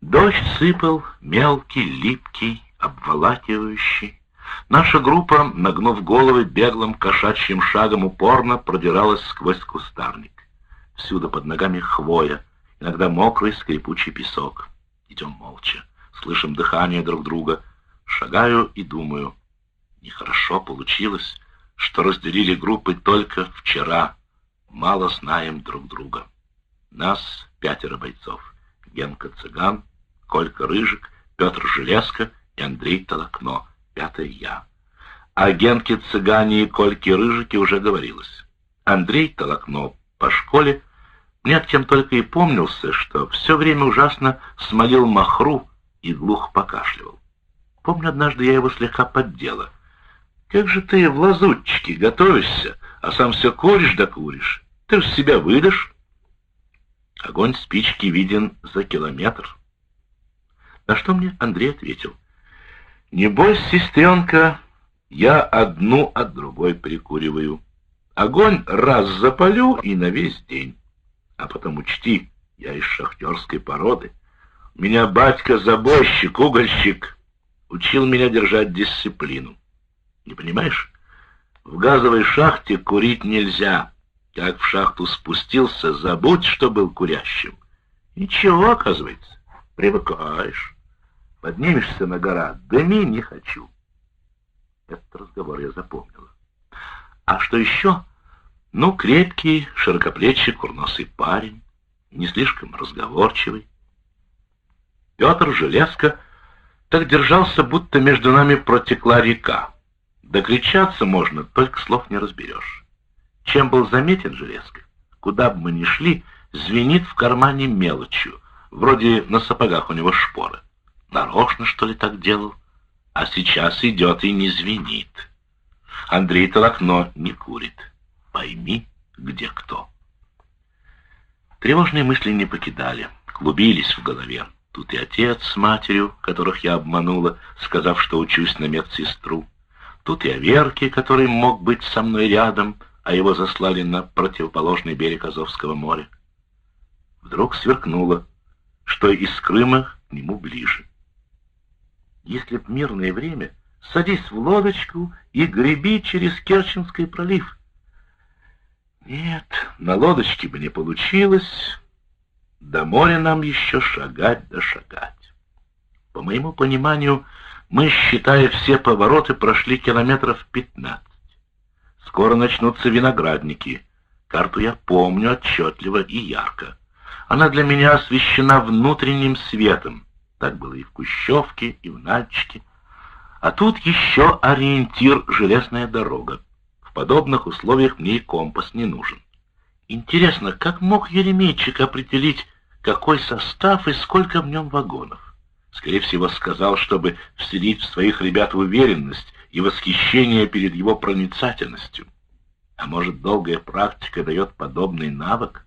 Дождь сыпал, мелкий, липкий, обволакивающий. Наша группа, нагнув головы, беглым кошачьим шагом упорно продиралась сквозь кустарник. Всюду под ногами хвоя, иногда мокрый скрипучий песок. Идем молча, слышим дыхание друг друга. Шагаю и думаю, нехорошо получилось, что разделили группы только вчера. Мало знаем друг друга. Нас пятеро бойцов. Генка Цыган, Колька Рыжик, Петр Железко и Андрей Толокно. Пятый я. О Генке Цыгане и Кольке Рыжике уже говорилось. Андрей Толокно по школе мне тем только и помнился, что все время ужасно смолил махру и глухо покашливал. Помню, однажды я его слегка поддела. «Как же ты в лазутчике готовишься, а сам все куришь да куришь? Ты ж себя выдашь?» Огонь спички виден за километр. На что мне Андрей ответил. «Не бойся, сестренка, я одну от другой прикуриваю. Огонь раз запалю и на весь день. А потом учти, я из шахтерской породы. Меня батька забойщик, угольщик, учил меня держать дисциплину. Не понимаешь? В газовой шахте курить нельзя». Как в шахту спустился, забудь, что был курящим. Ничего, оказывается, привыкаешь. Поднимешься на гора, дыми не хочу. Этот разговор я запомнила. А что еще? Ну, крепкий, широкоплечий, курносый парень, не слишком разговорчивый. Петр Железко так держался, будто между нами протекла река. Докричаться можно, только слов не разберешь. Чем был заметен Железко? Куда бы мы ни шли, звенит в кармане мелочью, вроде на сапогах у него шпоры. Нарочно, что ли, так делал? А сейчас идет и не звенит. Андрей Толокно не курит. Пойми, где кто. Тревожные мысли не покидали, клубились в голове. Тут и отец с матерью, которых я обманула, сказав, что учусь на медсестру. Тут и о Верке, который мог быть со мной рядом, а его заслали на противоположный берег Азовского моря. Вдруг сверкнуло, что из Крыма к нему ближе. Если б мирное время, садись в лодочку и греби через Керченский пролив. Нет, на лодочке бы не получилось. До моря нам еще шагать да шагать. По моему пониманию, мы, считая все повороты, прошли километров пятнадцать. Скоро начнутся виноградники. Карту я помню отчетливо и ярко. Она для меня освещена внутренним светом. Так было и в Кущевке, и в Нальчике. А тут еще ориентир — железная дорога. В подобных условиях мне и компас не нужен. Интересно, как мог Еремейчик определить, какой состав и сколько в нем вагонов? Скорее всего, сказал, чтобы вселить в своих ребят уверенность, и восхищение перед его проницательностью. А может, долгая практика дает подобный навык?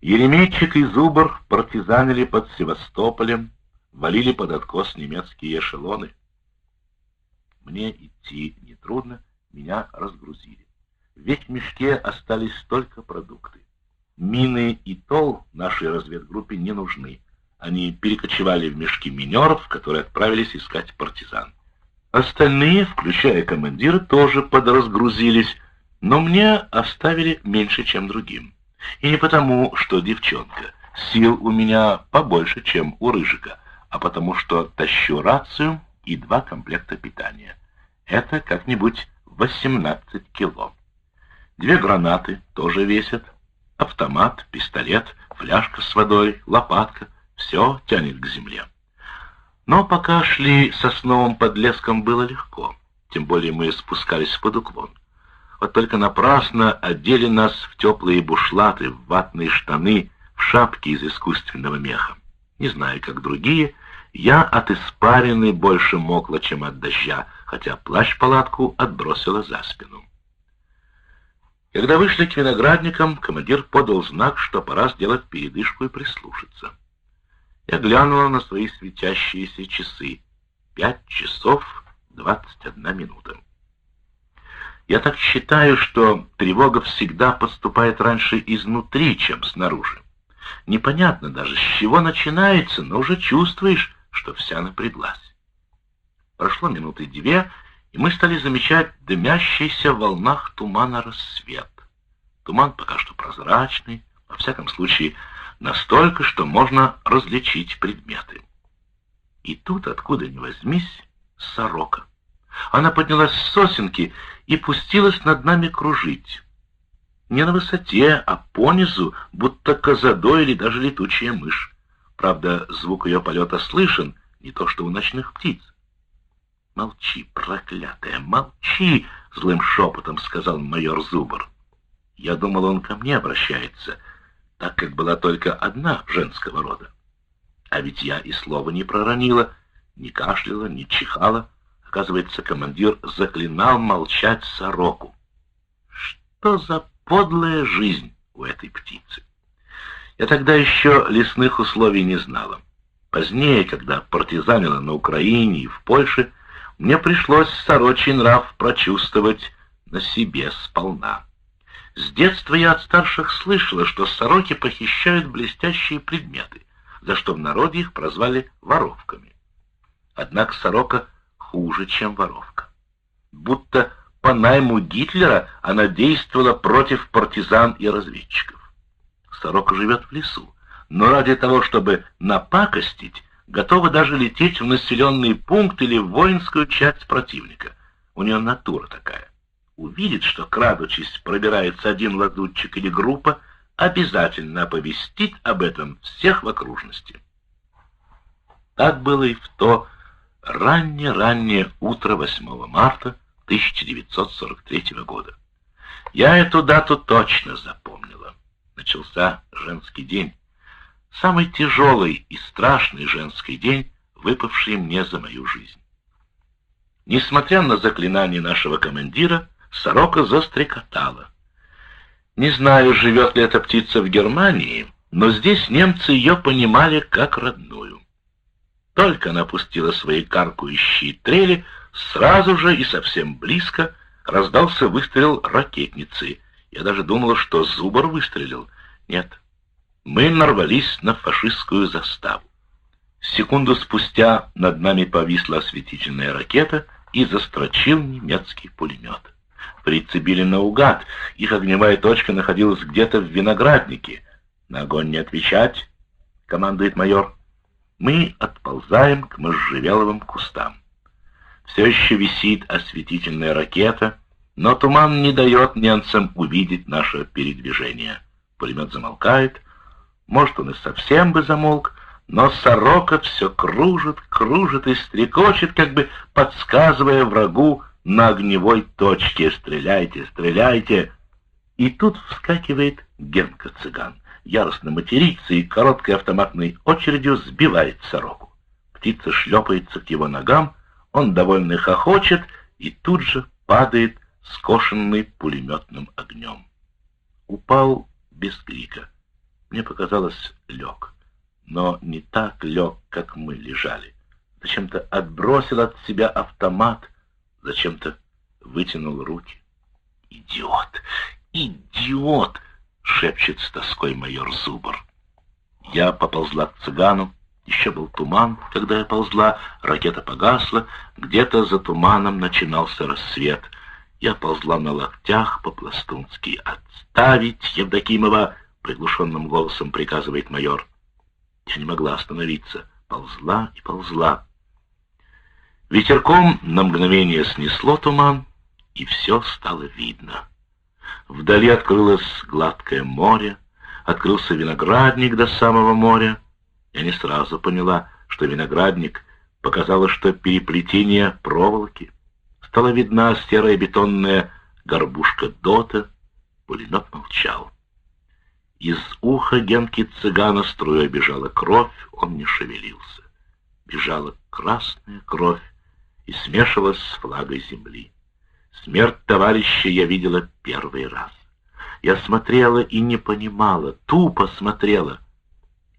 Еремейчик и Зубр партизанили под Севастополем, валили под откос немецкие эшелоны. Мне идти нетрудно, меня разгрузили. Ведь в мешке остались только продукты. Мины и тол нашей разведгруппе не нужны. Они перекочевали в мешки минеров, которые отправились искать партизан. Остальные, включая командира, тоже подразгрузились, но мне оставили меньше, чем другим. И не потому, что девчонка. Сил у меня побольше, чем у Рыжика, а потому что тащу рацию и два комплекта питания. Это как-нибудь 18 кило. Две гранаты тоже весят. Автомат, пистолет, фляжка с водой, лопатка. Все тянет к земле. Но пока шли сосновым подлеском было легко, тем более мы спускались под уклон. Вот только напрасно одели нас в теплые бушлаты, в ватные штаны, в шапки из искусственного меха. Не знаю, как другие, я от испарины больше мокла, чем от дождя, хотя плащ-палатку отбросила за спину. Когда вышли к виноградникам, командир подал знак, что пора сделать передышку и прислушаться. Я глянула на свои светящиеся часы. Пять часов двадцать одна минута. Я так считаю, что тревога всегда поступает раньше изнутри, чем снаружи. Непонятно даже, с чего начинается, но уже чувствуешь, что вся напряглась. Прошло минуты две, и мы стали замечать дымящийся в волнах тумана рассвет. Туман пока что прозрачный, во всяком случае, настолько, что можно различить предметы. И тут, откуда ни возьмись, сорока. Она поднялась с сосенки и пустилась над нами кружить. Не на высоте, а понизу, будто козадой или даже летучая мышь. Правда, звук ее полета слышен, не то что у ночных птиц. «Молчи, проклятая, молчи!» — злым шепотом сказал майор Зубр. Я думал, он ко мне обращается, так как была только одна женского рода. А ведь я и слова не проронила, не кашляла, не чихала. Оказывается, командир заклинал молчать сороку. Что за подлая жизнь у этой птицы? Я тогда еще лесных условий не знала. Позднее, когда партизанила на Украине и в Польше, мне пришлось сорочий нрав прочувствовать на себе сполна. С детства я от старших слышала, что сороки похищают блестящие предметы, за что в народе их прозвали воровками. Однако сорока хуже, чем воровка. Будто по найму Гитлера она действовала против партизан и разведчиков. Сорока живет в лесу, но ради того, чтобы напакостить, готова даже лететь в населенный пункт или в воинскую часть противника. У нее натура такая. Увидит, что, крадучись, пробирается один лазутчик или группа, обязательно оповестит об этом всех в окружности. Так было и в то раннее-раннее утро 8 марта 1943 года. Я эту дату точно запомнила. Начался женский день самый тяжелый и страшный женский день, выпавший мне за мою жизнь. Несмотря на заклинание нашего командира, сорока застрекотала. Не знаю, живет ли эта птица в Германии, но здесь немцы ее понимали как родную. Только она пустила свои каркающие трели, сразу же и совсем близко раздался выстрел ракетницы. Я даже думала, что Зубр выстрелил. Нет, мы нарвались на фашистскую заставу. Секунду спустя над нами повисла осветительная ракета и застрочил немецкий пулемет. Прицепили наугад, их огневая точка находилась где-то в винограднике. «На огонь не отвечать», — командует майор. Мы отползаем к можжевеловым кустам. Все еще висит осветительная ракета, но туман не дает немцам увидеть наше передвижение. Пулемет замолкает — может, он и совсем бы замолк, но сорока все кружит, кружит и стрекочет, как бы подсказывая врагу на огневой точке «Стреляйте, стреляйте!» И тут вскакивает Генка-цыган, яростно матерится и короткой автоматной очередью сбивает сороку. Птица шлепается к его ногам, он довольно хохочет и тут же падает, скошенный пулеметным огнем. Упал без крика мне показалось, лег. Но не так лег, как мы лежали. Зачем-то отбросил от себя автомат, зачем-то вытянул руки. «Идиот! Идиот!» — шепчет с тоской майор Зубр. Я поползла к цыгану. Еще был туман, когда я ползла, ракета погасла, где-то за туманом начинался рассвет. Я ползла на локтях по-пластунски. «Отставить, Евдокимова!» — приглушенным голосом приказывает майор. Я не могла остановиться. Ползла и ползла. Ветерком на мгновение снесло туман, и все стало видно. Вдали открылось гладкое море, открылся виноградник до самого моря. Я не сразу поняла, что виноградник показало, что переплетение проволоки. Стала видна серая бетонная горбушка дота. Пулемет молчал. Из уха Генки цыгана струя бежала кровь, он не шевелился. Бежала красная кровь и смешивалась с флагой земли. Смерть товарища я видела первый раз. Я смотрела и не понимала, тупо смотрела.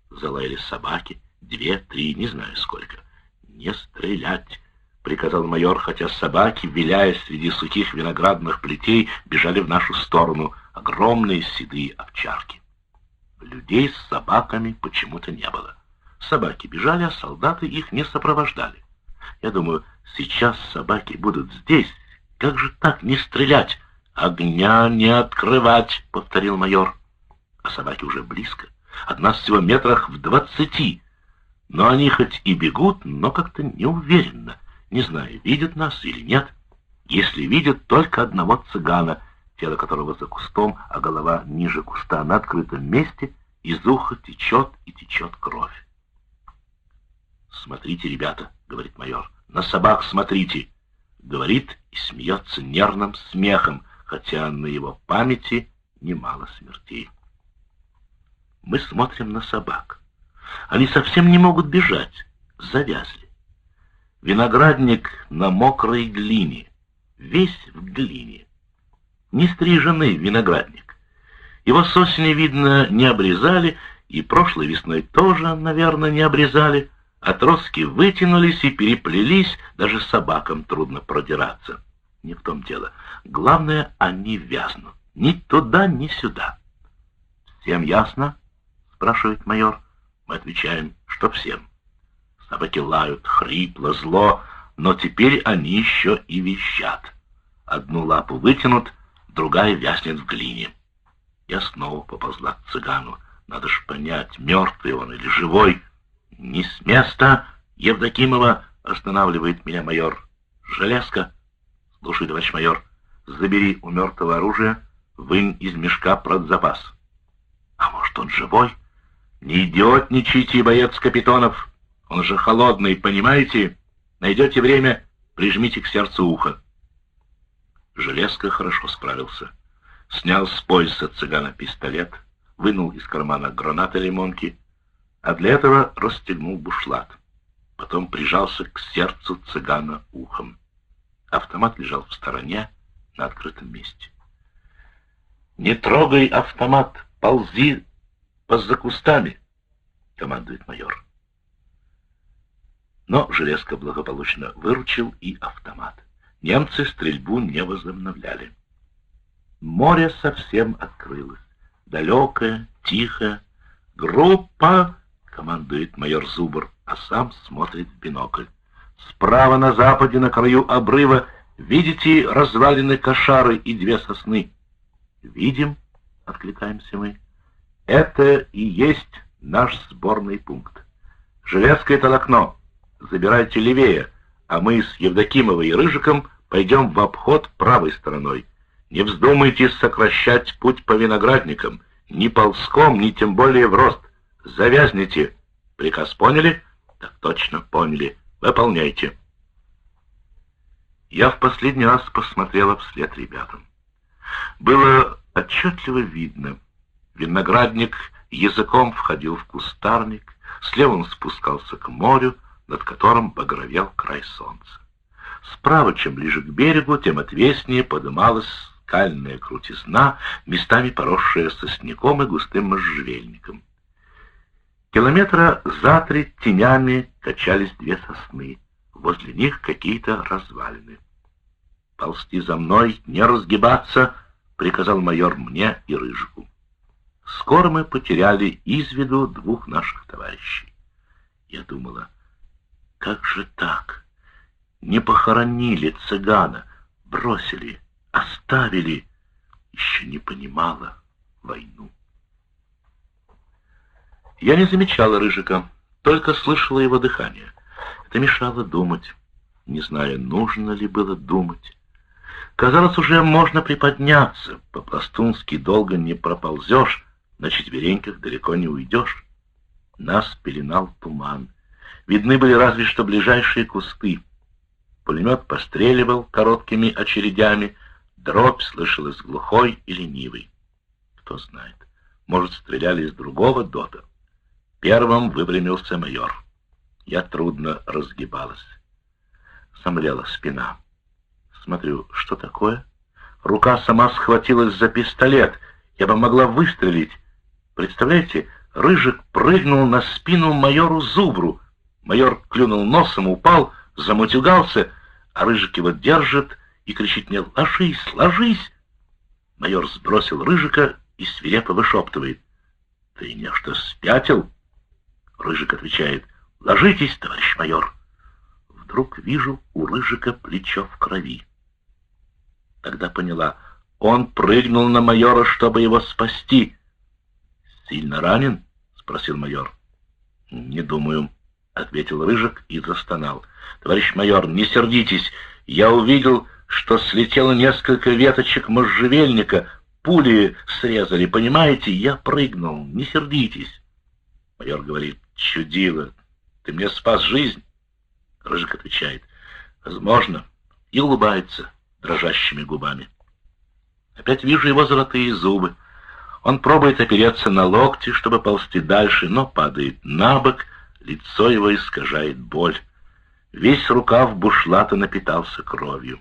Залаяли собаки, две, три, не знаю сколько. «Не стрелять!» — приказал майор, хотя собаки, виляя среди сухих виноградных плетей, бежали в нашу сторону, огромные седые овчарки. Людей с собаками почему-то не было. Собаки бежали, а солдаты их не сопровождали. Я думаю, сейчас собаки будут здесь. Как же так не стрелять? Огня не открывать, повторил майор. А собаки уже близко. От нас всего метрах в двадцати. Но они хоть и бегут, но как-то неуверенно. Не знаю, видят нас или нет. Если видят только одного цыгана, тело которого за кустом, а голова ниже куста на открытом месте, из уха течет и течет кровь. «Смотрите, ребята», — говорит майор, — «на собак смотрите», — говорит и смеется нервным смехом, хотя на его памяти немало смертей. Мы смотрим на собак. Они совсем не могут бежать, завязли. Виноградник на мокрой глине, весь в глине. Не стриженный виноградник. Его с осени, видно, не обрезали, и прошлой весной тоже, наверное, не обрезали. Отростки вытянулись и переплелись, даже собакам трудно продираться. Не в том дело. Главное, они вязнут. Ни туда, ни сюда. «Всем ясно?» — спрашивает майор. Мы отвечаем, что всем. Собаки лают, хрипло, зло, но теперь они еще и визжат. Одну лапу вытянут, другая вязнет в глине. Я снова поползла к цыгану. Надо ж понять, мертвый он или живой. «Не с места, Евдокимова!» — останавливает меня майор. «Железка!» «Слушай, товарищ майор, забери у мертвого оружия, вынь из мешка продзапас». «А может, он живой?» «Не идиотничайте, боец Капитонов! Он же холодный, понимаете? Найдете время, прижмите к сердцу ухо». Железка хорошо справился. Снял с пояса цыгана пистолет, вынул из кармана гранаты лимонки, а для этого расстегнул бушлат. Потом прижался к сердцу цыгана ухом. Автомат лежал в стороне, на открытом месте. «Не трогай автомат, ползи за кустами!» — командует майор. Но Железко благополучно выручил и автомат. Немцы стрельбу не возобновляли. Море совсем открылось. Далекое, тихое. «Группа!» Командует майор Зубр, а сам смотрит в бинокль. Справа на западе, на краю обрыва, видите развалины кошары и две сосны? Видим, откликаемся мы. Это и есть наш сборный пункт. Железкое толокно. Забирайте левее, а мы с Евдокимовой и Рыжиком пойдем в обход правой стороной. Не вздумайте сокращать путь по виноградникам, ни ползком, ни тем более в рост. Завязните. Приказ поняли? Так точно, поняли. Выполняйте. Я в последний раз посмотрела вслед ребятам. Было отчетливо видно. Виноградник языком входил в кустарник, слева он спускался к морю, над которым багровел край солнца. Справа, чем ближе к берегу, тем отвеснее подымалась скальная крутизна, местами поросшая сосняком и густым можжевельником. Километра за три тенями качались две сосны. Возле них какие-то развалины. «Ползти за мной, не разгибаться!» — приказал майор мне и Рыжику. Скоро мы потеряли из виду двух наших товарищей. Я думала, как же так? Не похоронили цыгана, бросили, оставили. Еще не понимала войну. Я не замечала Рыжика, только слышала его дыхание. Это мешало думать. Не знаю, нужно ли было думать. Казалось, уже можно приподняться. По-пластунски долго не проползешь, на четвереньках далеко не уйдешь. Нас пеленал туман. Видны были разве что ближайшие кусты. Пулемет постреливал короткими очередями, дробь слышалась глухой и ленивой. Кто знает, может, стреляли из другого дота. Первым выпрямился майор. Я трудно разгибалась. Сомлела спина. Смотрю, что такое? Рука сама схватилась за пистолет. Я бы могла выстрелить. Представляете, Рыжик прыгнул на спину майору Зубру. Майор клюнул носом, упал, замутюгался, а Рыжик его держит и кричит мне «Ложись, ложись!» Майор сбросил Рыжика и свирепо вышептывает. Ты нечто спятил? Рыжик отвечает. Ложитесь, товарищ майор. Вдруг вижу у Рыжика плечо в крови. Тогда поняла. Он прыгнул на майора, чтобы его спасти. «Сильно ранен?» — спросил майор. «Не думаю», — ответил Рыжик и застонал. «Товарищ майор, не сердитесь. Я увидел, что слетело несколько веточек можжевельника. Пули срезали, понимаете? Я прыгнул. Не сердитесь». Майор говорит, «Чудило, ты мне спас жизнь?» Рыжик отвечает, «Возможно», и улыбается дрожащими губами. Опять вижу его золотые зубы. Он пробует опереться на локти, чтобы ползти дальше, но падает на бок, лицо его искажает боль. Весь рукав бушлата напитался кровью.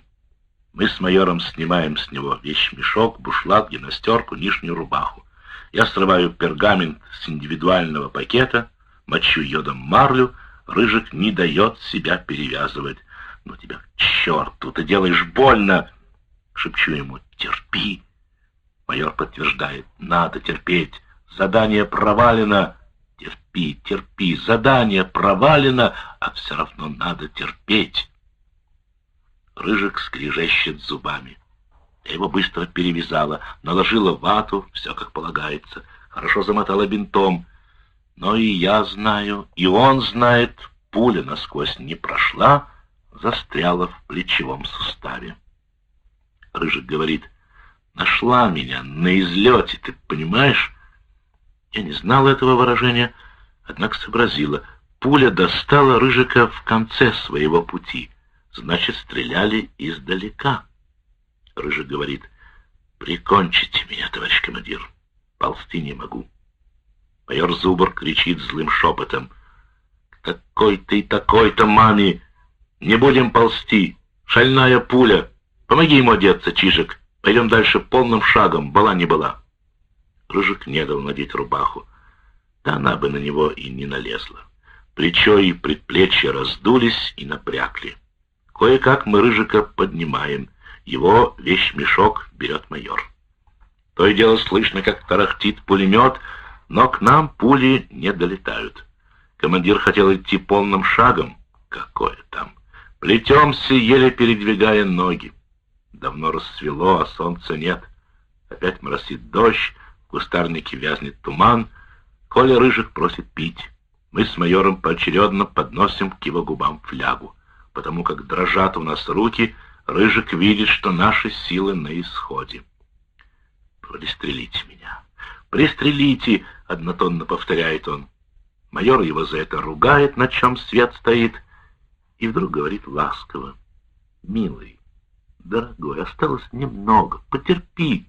Мы с майором снимаем с него вещь-мешок, бушлат, гимнастерку, нижнюю рубаху. Я срываю пергамент с индивидуального пакета, мочу йодом марлю, Рыжик не дает себя перевязывать. «Ну тебя к черту, ты делаешь больно!» Шепчу ему «Терпи!» Майор подтверждает «Надо терпеть! Задание провалено!» «Терпи, терпи! Задание провалено, а все равно надо терпеть!» Рыжик скрежещет зубами. Я его быстро перевязала, наложила вату, все как полагается, хорошо замотала бинтом. Но и я знаю, и он знает, пуля насквозь не прошла, застряла в плечевом суставе. Рыжик говорит, нашла меня на излете, ты понимаешь? Я не знал этого выражения, однако сообразила. Пуля достала Рыжика в конце своего пути, значит, стреляли издалека. Рыжик говорит, прикончите меня, товарищ командир, ползти не могу. Майор Зубр кричит злым шепотом, такой-то и такой-то маме, не будем ползти, шальная пуля, Помоги ему одеться, Чижик. Пойдем дальше полным шагом, была не была. Рыжик не дал надеть рубаху. Да она бы на него и не налезла. Плечо и предплечье раздулись и напрягли. Кое-как мы Рыжика поднимаем. Его вещь-мешок берет майор. То и дело слышно, как тарахтит пулемет, но к нам пули не долетают. Командир хотел идти полным шагом. Какое там? Плетемся, еле передвигая ноги. Давно рассвело, а солнца нет. Опять моросит дождь, в кустарнике вязнет туман. Коля Рыжик просит пить. Мы с майором поочередно подносим к его губам флягу. Потому как дрожат у нас руки, Рыжик видит, что наши силы на исходе. «Пристрелите меня! Пристрелите!» — однотонно повторяет он. Майор его за это ругает, на чем свет стоит, и вдруг говорит ласково. «Милый, Дорогой, осталось немного, потерпи.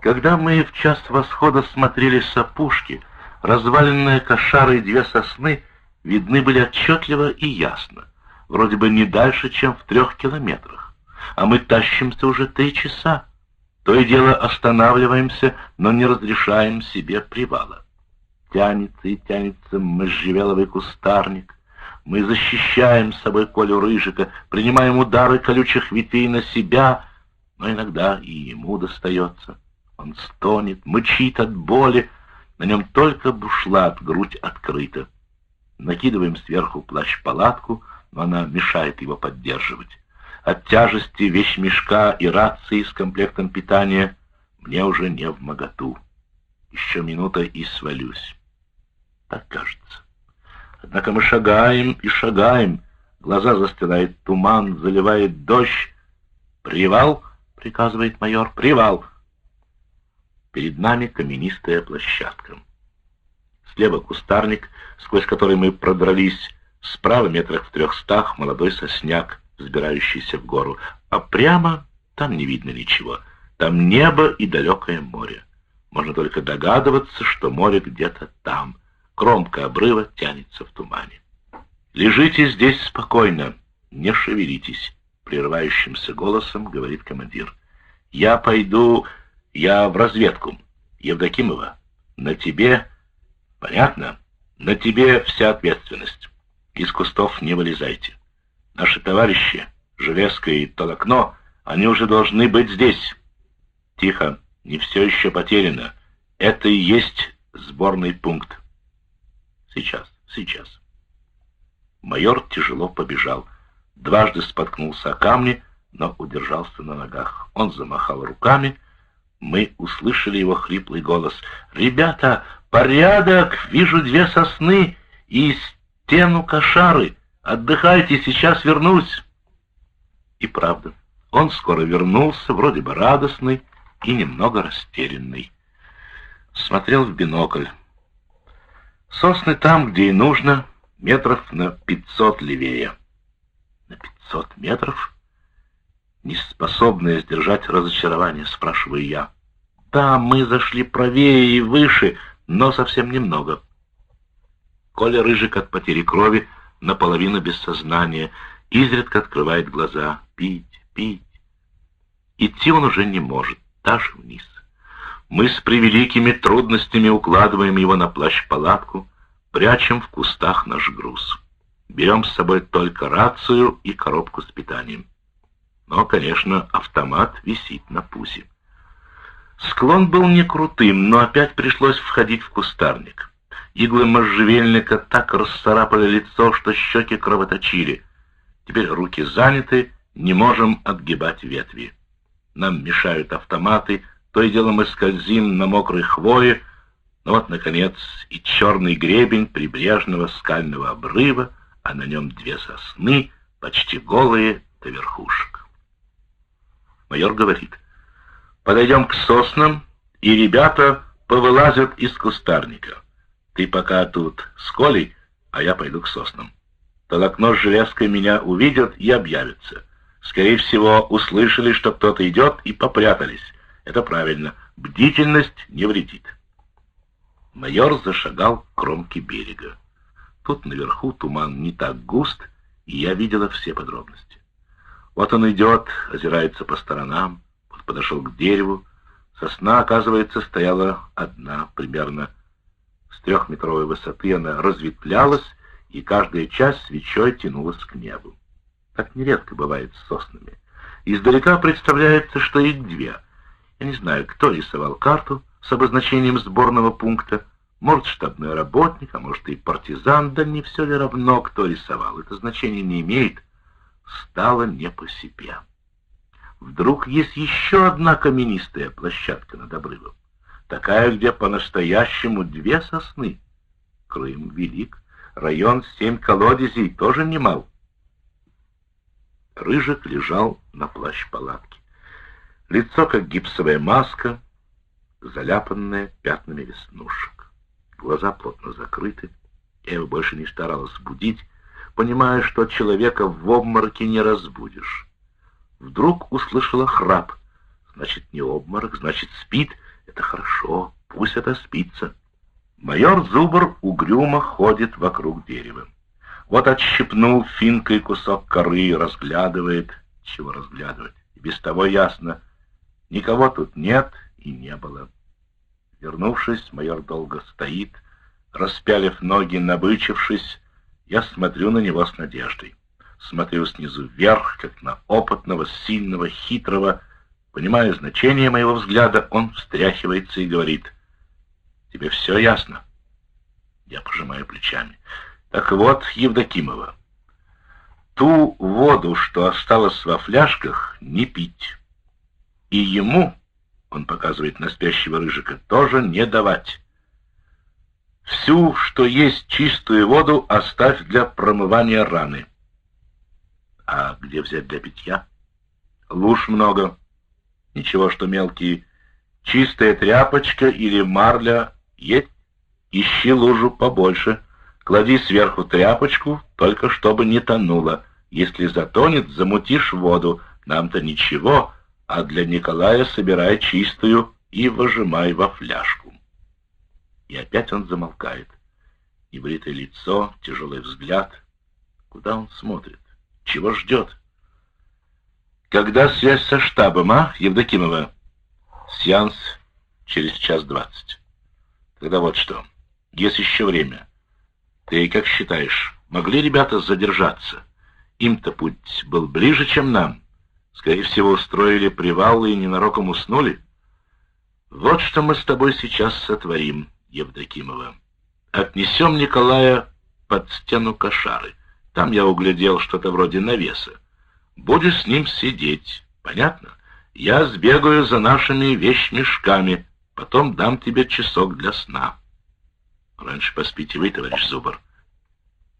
Когда мы в час восхода смотрели с опушки, разваленные кошары и две сосны видны были отчетливо и ясно, вроде бы не дальше, чем в трех километрах. А мы тащимся уже три часа. То и дело останавливаемся, но не разрешаем себе привала. Тянется и тянется можжевеловый кустарник, мы защищаем с собой Колю Рыжика, принимаем удары колючих ветвей на себя, но иногда и ему достается. Он стонет, мычит от боли, на нем только бушлат, грудь открыта. Накидываем сверху плащ-палатку, но она мешает его поддерживать. От тяжести вещмешка и рации с комплектом питания мне уже не в моготу. Еще минута и свалюсь. Так кажется. Однако мы шагаем и шагаем. Глаза застилает туман, заливает дождь. «Привал!» — приказывает майор. «Привал!» Перед нами каменистая площадка. Слева кустарник, сквозь который мы продрались. Справа метрах в трехстах молодой сосняк, взбирающийся в гору. А прямо там не видно ничего. Там небо и далекое море. Можно только догадываться, что море где-то там — Кромка обрыва тянется в тумане. «Лежите здесь спокойно, не шевелитесь», — прерывающимся голосом говорит командир. «Я пойду, я в разведку. Евдокимова, на тебе, понятно, на тебе вся ответственность. Из кустов не вылезайте. Наши товарищи, Железка и Толокно, они уже должны быть здесь. Тихо, не все еще потеряно. Это и есть сборный пункт. Сейчас, сейчас. Майор тяжело побежал. Дважды споткнулся о камни, но удержался на ногах. Он замахал руками. Мы услышали его хриплый голос. «Ребята, порядок! Вижу две сосны и стену кошары. Отдыхайте, сейчас вернусь!» И правда, он скоро вернулся, вроде бы радостный и немного растерянный. Смотрел в бинокль. Сосны там, где и нужно, метров на пятьсот левее. На пятьсот метров? Не способная сдержать разочарование, спрашиваю я. Да, мы зашли правее и выше, но совсем немного. Коля Рыжик от потери крови наполовину без сознания, изредка открывает глаза. Пить, пить. Идти он уже не может, даже вниз. Мы с превеликими трудностями укладываем его на плащ-палатку, прячем в кустах наш груз. Берем с собой только рацию и коробку с питанием. Но, конечно, автомат висит на пузе. Склон был не крутым, но опять пришлось входить в кустарник. Иглы можжевельника так расцарапали лицо, что щеки кровоточили. Теперь руки заняты, не можем отгибать ветви. Нам мешают автоматы, то и дело мы скользим на мокрой хвое, но вот, наконец, и черный гребень прибрежного скального обрыва, а на нем две сосны, почти голые до верхушек. Майор говорит, подойдем к соснам, и ребята повылазят из кустарника. Ты пока тут с Колей, а я пойду к соснам. Толокно с железкой меня увидят и объявятся. Скорее всего, услышали, что кто-то идет, и попрятались. Это правильно. Бдительность не вредит. Майор зашагал к кромке берега. Тут наверху туман не так густ, и я видела все подробности. Вот он идет, озирается по сторонам, вот подошел к дереву. Сосна, оказывается, стояла одна, примерно с трехметровой высоты она разветвлялась, и каждая часть свечой тянулась к небу. Так нередко бывает с соснами. Издалека представляется, что их две. Я не знаю, кто рисовал карту с обозначением сборного пункта. Может, штабной работник, а может и партизан, да не все ли равно, кто рисовал. Это значение не имеет. Стало не по себе. Вдруг есть еще одна каменистая площадка над обрывом. Такая, где по-настоящему две сосны. Крым велик, район семь колодезей тоже немал. Рыжик лежал на плащ-палатке. Лицо, как гипсовая маска, заляпанное пятнами веснушек. Глаза плотно закрыты. Я его больше не старалась будить, понимая, что человека в обмороке не разбудишь. Вдруг услышала храп. Значит, не обморок, значит, спит. Это хорошо, пусть это спится. Майор Зубр угрюмо ходит вокруг дерева. Вот отщипнул финкой кусок коры и разглядывает. Чего разглядывать? И без того ясно. Никого тут нет и не было. Вернувшись, майор долго стоит, распялив ноги, набычившись, я смотрю на него с надеждой. Смотрю снизу вверх, как на опытного, сильного, хитрого. Понимая значение моего взгляда, он встряхивается и говорит, «Тебе все ясно?» Я пожимаю плечами. Так вот, Евдокимова, ту воду, что осталась во фляжках, не пить. И ему, он показывает на спящего рыжика, тоже не давать. Всю, что есть чистую воду, оставь для промывания раны. А где взять для питья? Луж много. Ничего, что мелкие. Чистая тряпочка или марля есть? Ищи лужу побольше. Клади сверху тряпочку, только чтобы не тонула. Если затонет, замутишь воду. Нам-то ничего, а для Николая собирай чистую и выжимай во фляжку. И опять он замолкает. Небритое лицо, тяжелый взгляд. Куда он смотрит? Чего ждет? Когда связь со штабом, а, Евдокимова? Сеанс через час двадцать. Тогда вот что. Есть еще время. Ты как считаешь, могли ребята задержаться? Им-то путь был ближе, чем нам. Скорее всего, устроили привал и ненароком уснули. Вот что мы с тобой сейчас сотворим, Евдокимова. Отнесем Николая под стену кошары. Там я углядел что-то вроде навеса. Будешь с ним сидеть, понятно? Я сбегаю за нашими вещмешками, потом дам тебе часок для сна. Раньше поспите вы, товарищ Зубр.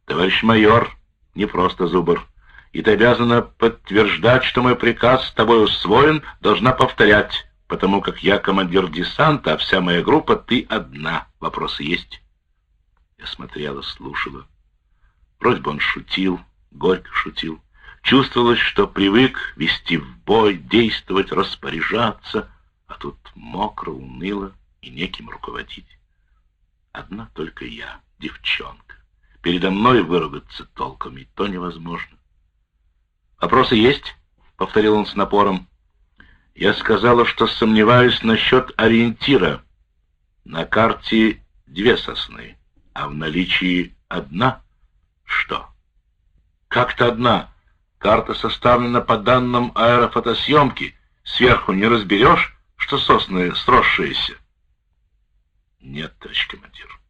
Товарищ майор, не просто Зубр. И ты обязана подтверждать, что мой приказ с тобой усвоен, должна повторять, потому как я командир десанта, а вся моя группа ты одна. Вопросы есть? Я смотрела, слушала. Вроде бы он шутил, горько шутил. Чувствовалось, что привык вести в бой, действовать, распоряжаться, а тут мокро, уныло и неким руководить. Одна только я, девчонка. Передо мной выругаться толком и то невозможно. «Вопросы есть?» — повторил он с напором. «Я сказала, что сомневаюсь насчет ориентира. На карте две сосны, а в наличии одна. Что?» «Как-то одна?» Карта составлена по данным аэрофотосъемки. Сверху не разберешь, что сосны сросшиеся. Нет, товарищ командир.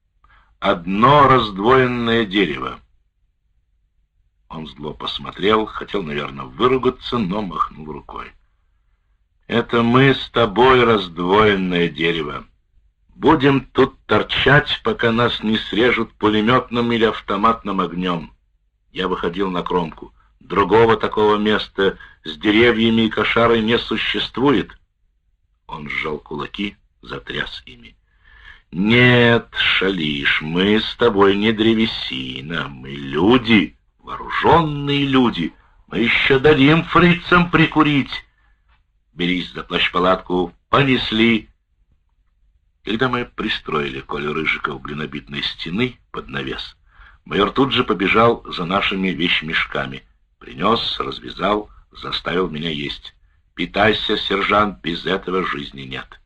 Одно раздвоенное дерево. Он зло посмотрел, хотел, наверное, выругаться, но махнул рукой. Это мы с тобой раздвоенное дерево. Будем тут торчать, пока нас не срежут пулеметным или автоматным огнем. Я выходил на кромку. Другого такого места с деревьями и кошарой не существует. Он сжал кулаки, затряс ими. Нет, шалиш, мы с тобой не древесина, мы люди, вооруженные люди. Мы еще дадим фрицам прикурить. Берись за плащ-палатку, понесли. Когда мы пристроили Колю Рыжика у глинобитной стены под навес, майор тут же побежал за нашими вещмешками — Принес, развязал, заставил меня есть. Питайся, сержант, без этого жизни нет.